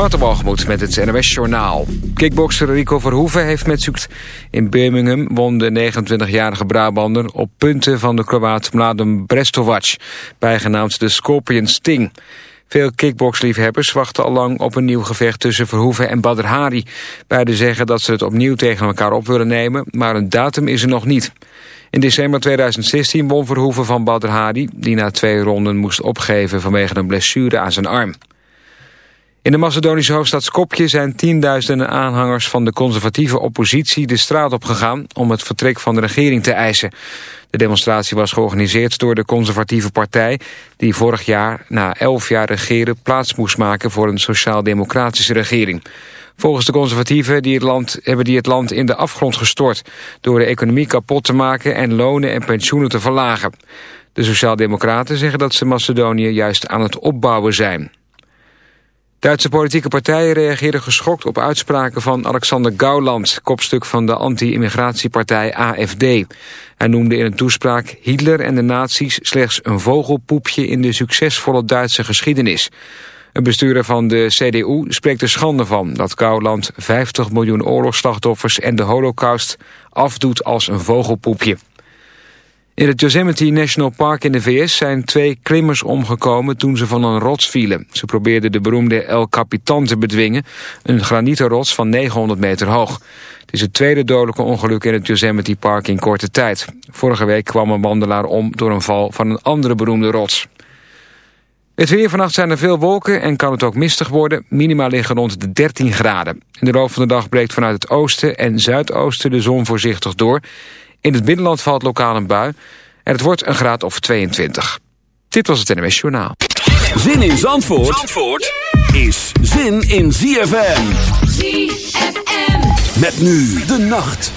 Waterbalgemoed met het NOS Journaal. Kickbokser Rico Verhoeven heeft met succes... In Birmingham won de 29-jarige Brabander op punten van de Kroaat Mladen Brestovac... bijgenaamd de Scorpion Sting. Veel kickboxliefhebbers wachten al lang op een nieuw gevecht tussen Verhoeven en Badr Hari. Beiden zeggen dat ze het opnieuw tegen elkaar op willen nemen, maar een datum is er nog niet. In december 2016 won Verhoeven van Badr Hari... die na twee ronden moest opgeven vanwege een blessure aan zijn arm. In de Macedonische hoofdstad Skopje zijn tienduizenden aanhangers van de conservatieve oppositie de straat op gegaan om het vertrek van de regering te eisen. De demonstratie was georganiseerd door de conservatieve partij die vorig jaar na elf jaar regeren plaats moest maken voor een sociaal-democratische regering. Volgens de conservatieven die het land, hebben die het land in de afgrond gestort door de economie kapot te maken en lonen en pensioenen te verlagen. De sociaal-democraten zeggen dat ze Macedonië juist aan het opbouwen zijn. Duitse politieke partijen reageerden geschokt op uitspraken van Alexander Gauland, kopstuk van de anti-immigratiepartij AFD. Hij noemde in een toespraak Hitler en de nazi's slechts een vogelpoepje in de succesvolle Duitse geschiedenis. Een bestuurder van de CDU spreekt er schande van dat Gauland 50 miljoen oorlogsslachtoffers en de holocaust afdoet als een vogelpoepje. In het Yosemite National Park in de VS zijn twee klimmers omgekomen toen ze van een rots vielen. Ze probeerden de beroemde El Capitan te bedwingen, een granieten rots van 900 meter hoog. Het is het tweede dodelijke ongeluk in het Yosemite Park in korte tijd. Vorige week kwam een wandelaar om door een val van een andere beroemde rots. Het weer vannacht zijn er veel wolken en kan het ook mistig worden. Minima liggen rond de 13 graden. In de loop van de dag breekt vanuit het oosten en zuidoosten de zon voorzichtig door. In het binnenland valt lokaal een bui en het wordt een graad of 22. Dit was het NMS Journaal. Zin in Zandvoort, Zandvoort is zin in ZFM. ZFM. Met nu de nacht.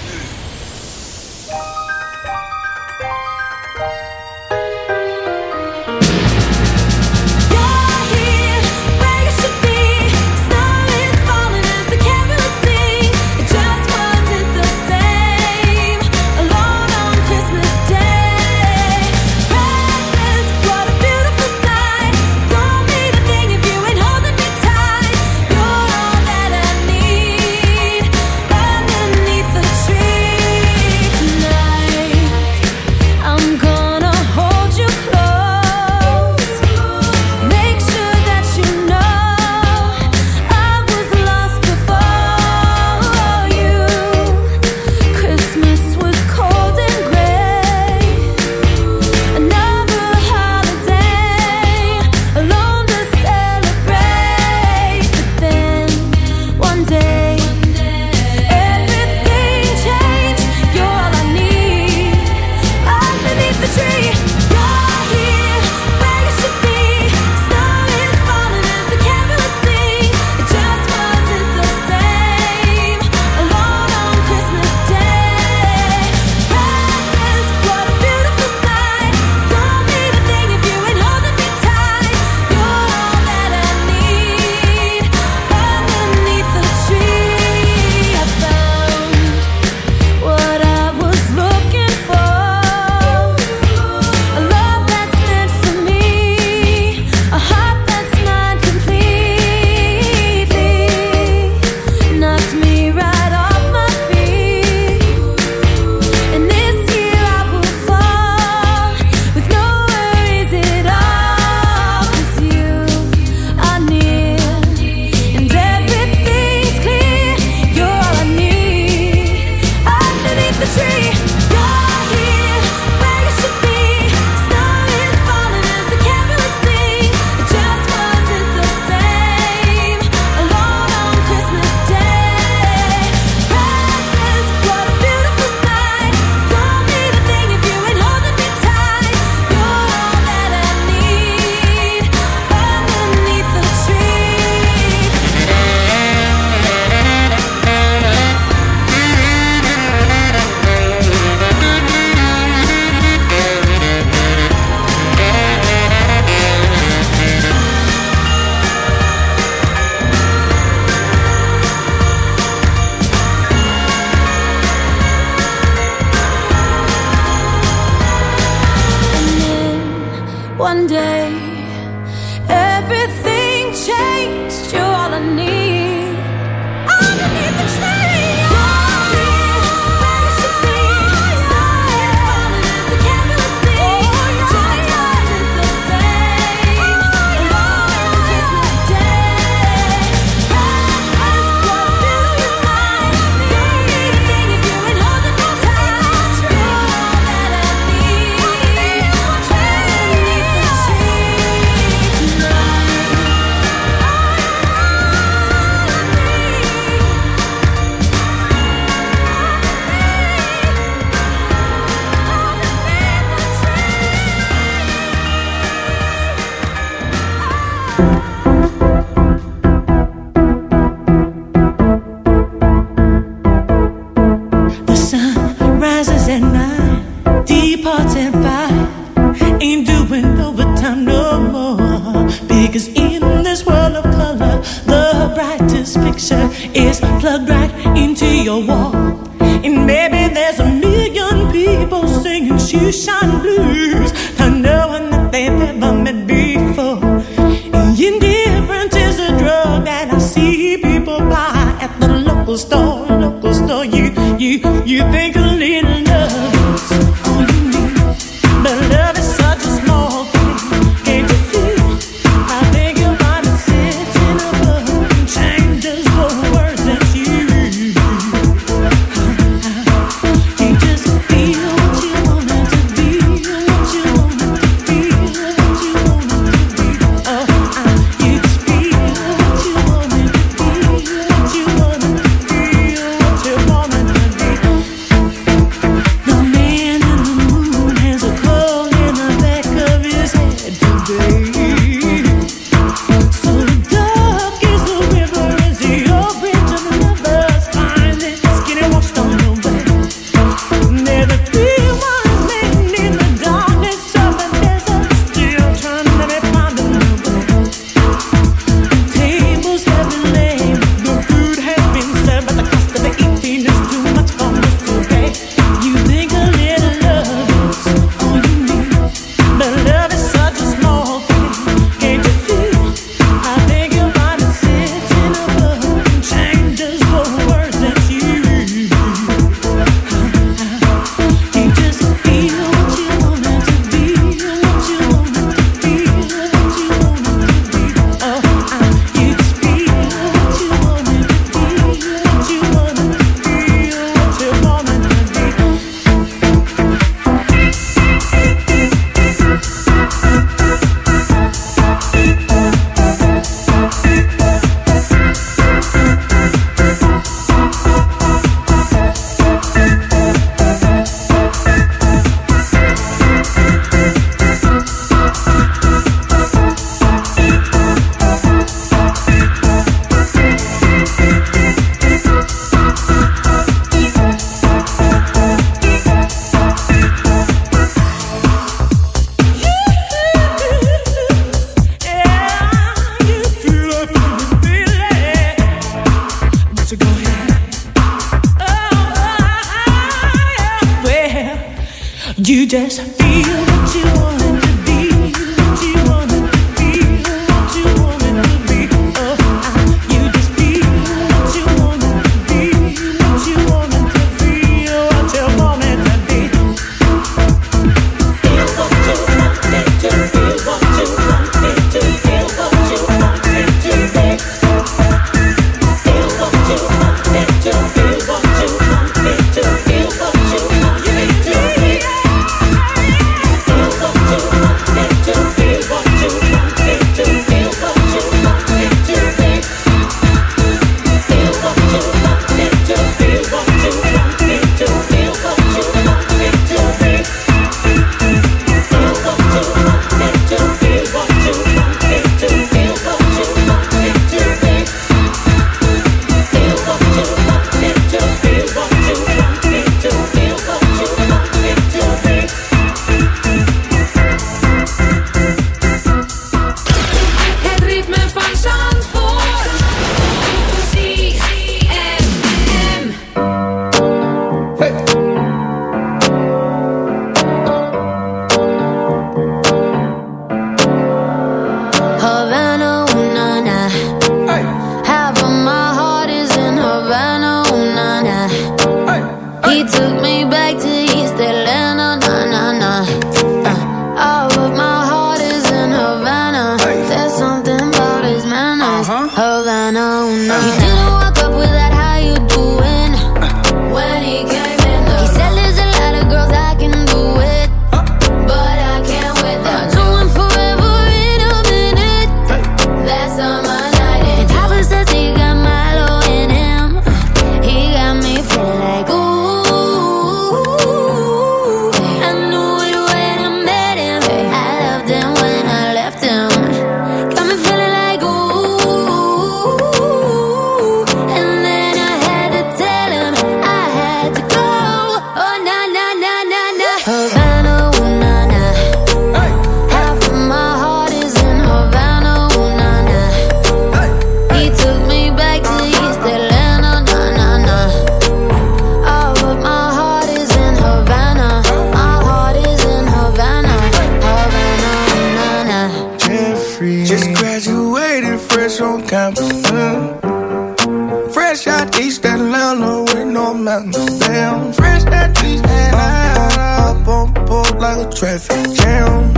Fresh out East Atlanta with no mountains. Damn, fresh out East Atlanta. Up, up on board like a traffic jam.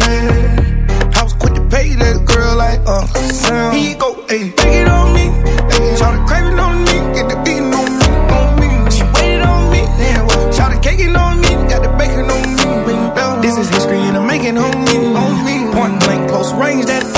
Yeah. I was quick to pay that girl like Uncle Sam. you go, ayy, take it on me. Ayy, try to crave it on me. Get the beating on me, on me. She waited on me. Yeah, well, try to cake it on me. Got the bacon on me. This is history and I'm making on. On me. Point blank, close range, that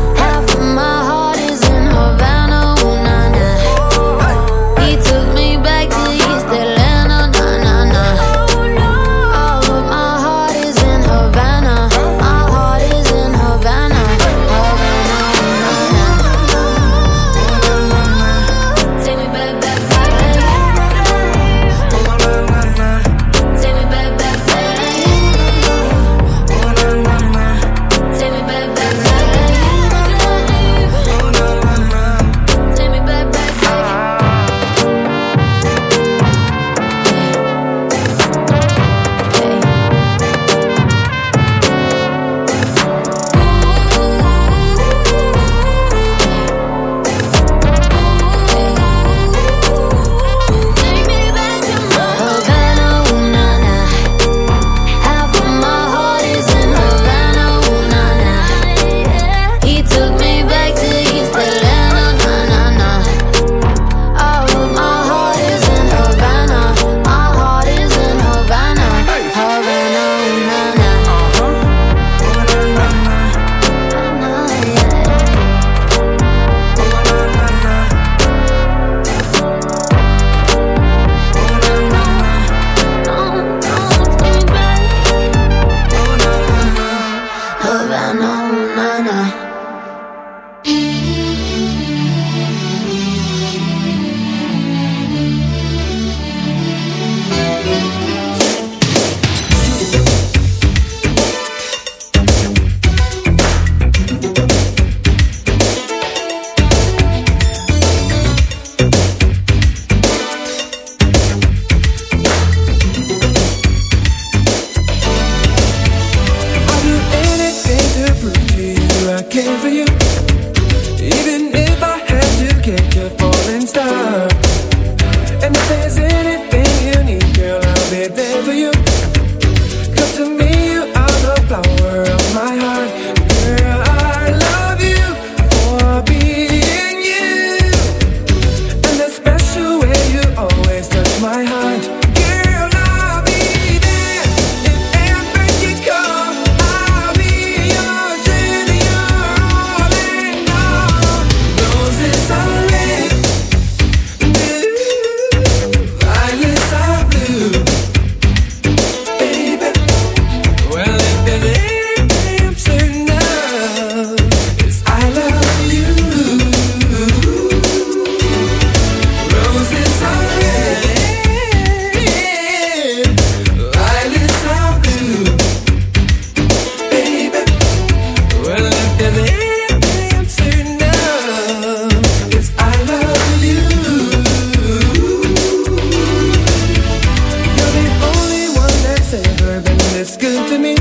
it's good to me.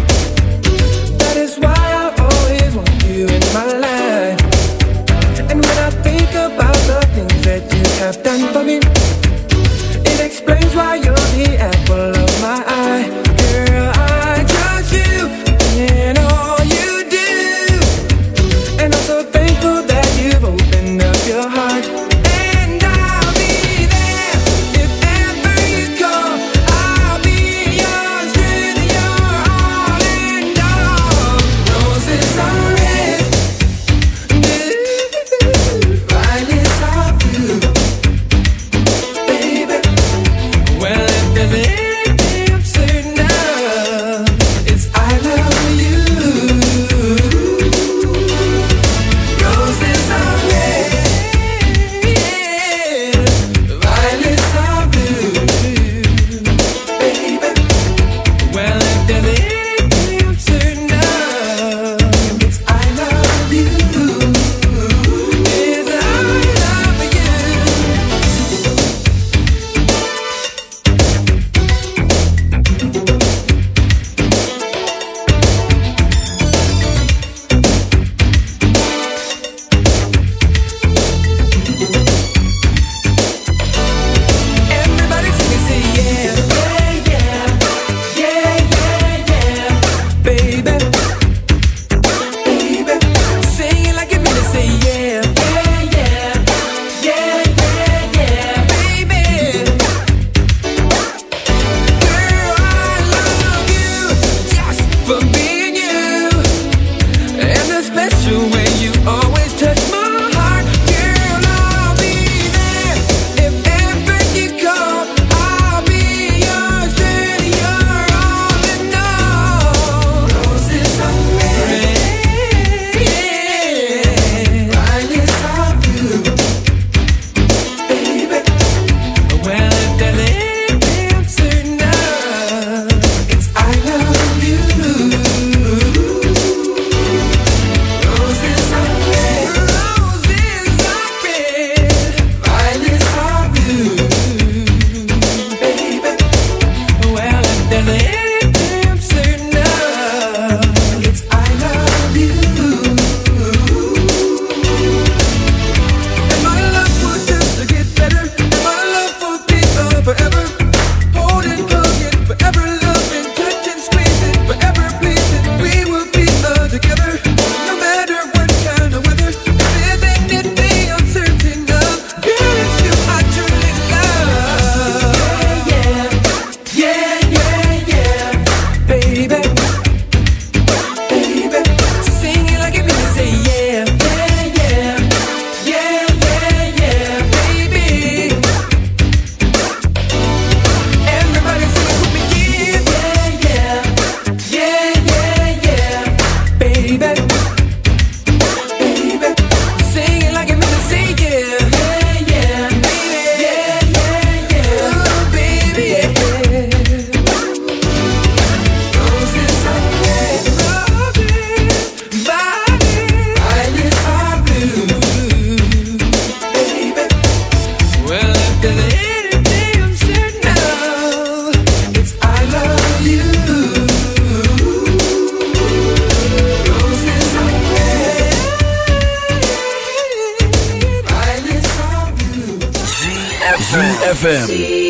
That is why I always want you in my life. And when I think about the things that you have done for me, it explains why you're the apple of my eye, girl. I ZFM.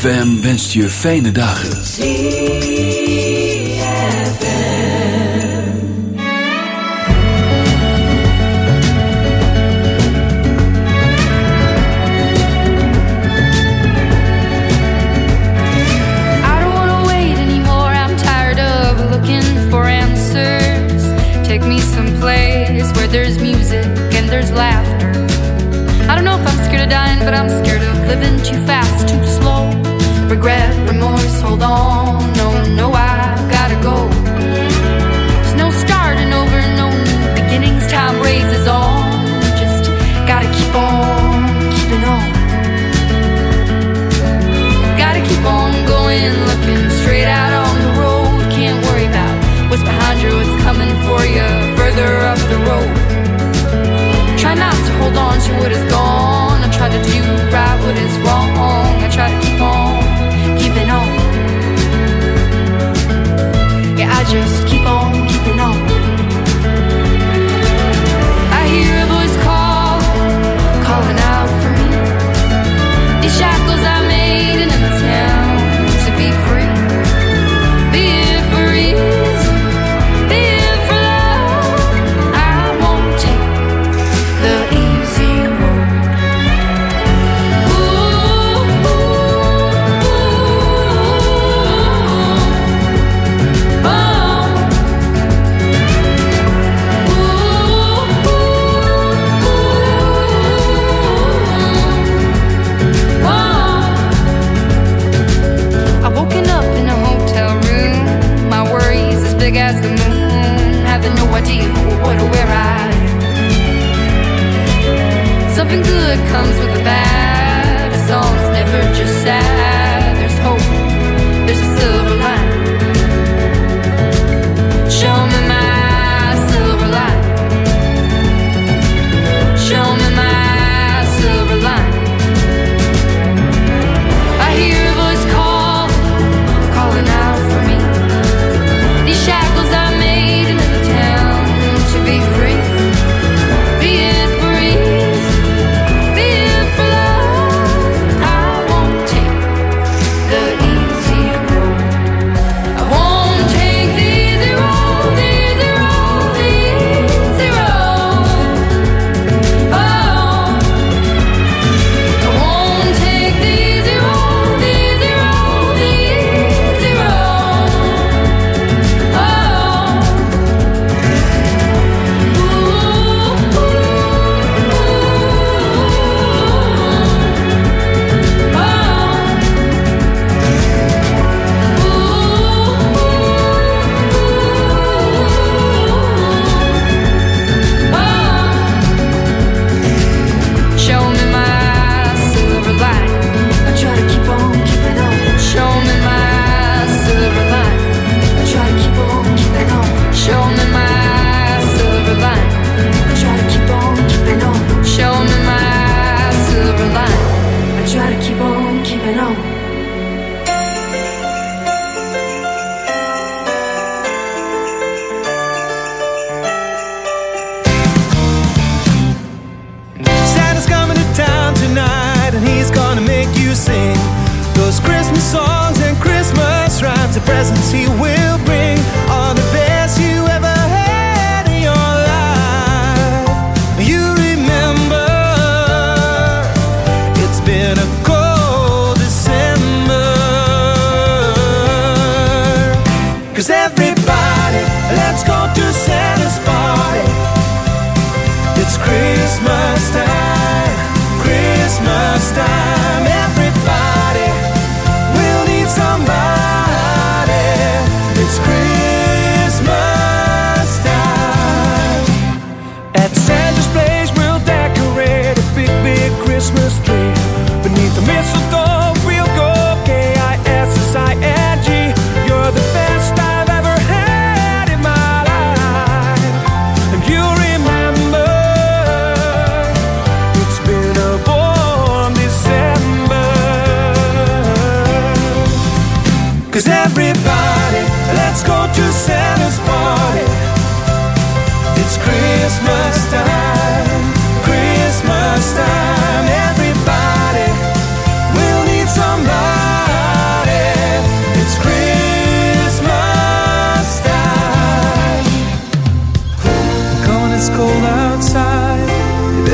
ZFM wenst je fijne dagen. Take me someplace where there's music and there's laughter. I don't know if I'm scared of dying, but I'm scared shoulder of the road. Try not to hold on to what is gone. I try to do right what is wrong. I try to keep on keeping on. Yeah, I just keep on keeping on. I hear a voice call, calling out for me. These shackles I made in an attempt to be free, be free.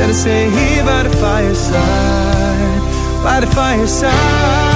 Better stay here by the fireside, by the fireside.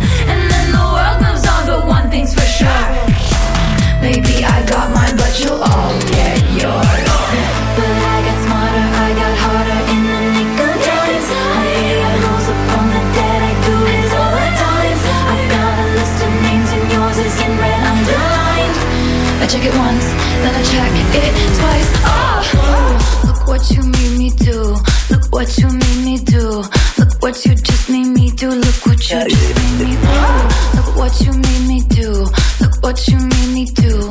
Check it once, then I check it twice. Oh, look what you made me do. Look what you made me do. Look what you just made me do. Look what you just made me do. Look what you made me do. Look what you made me do.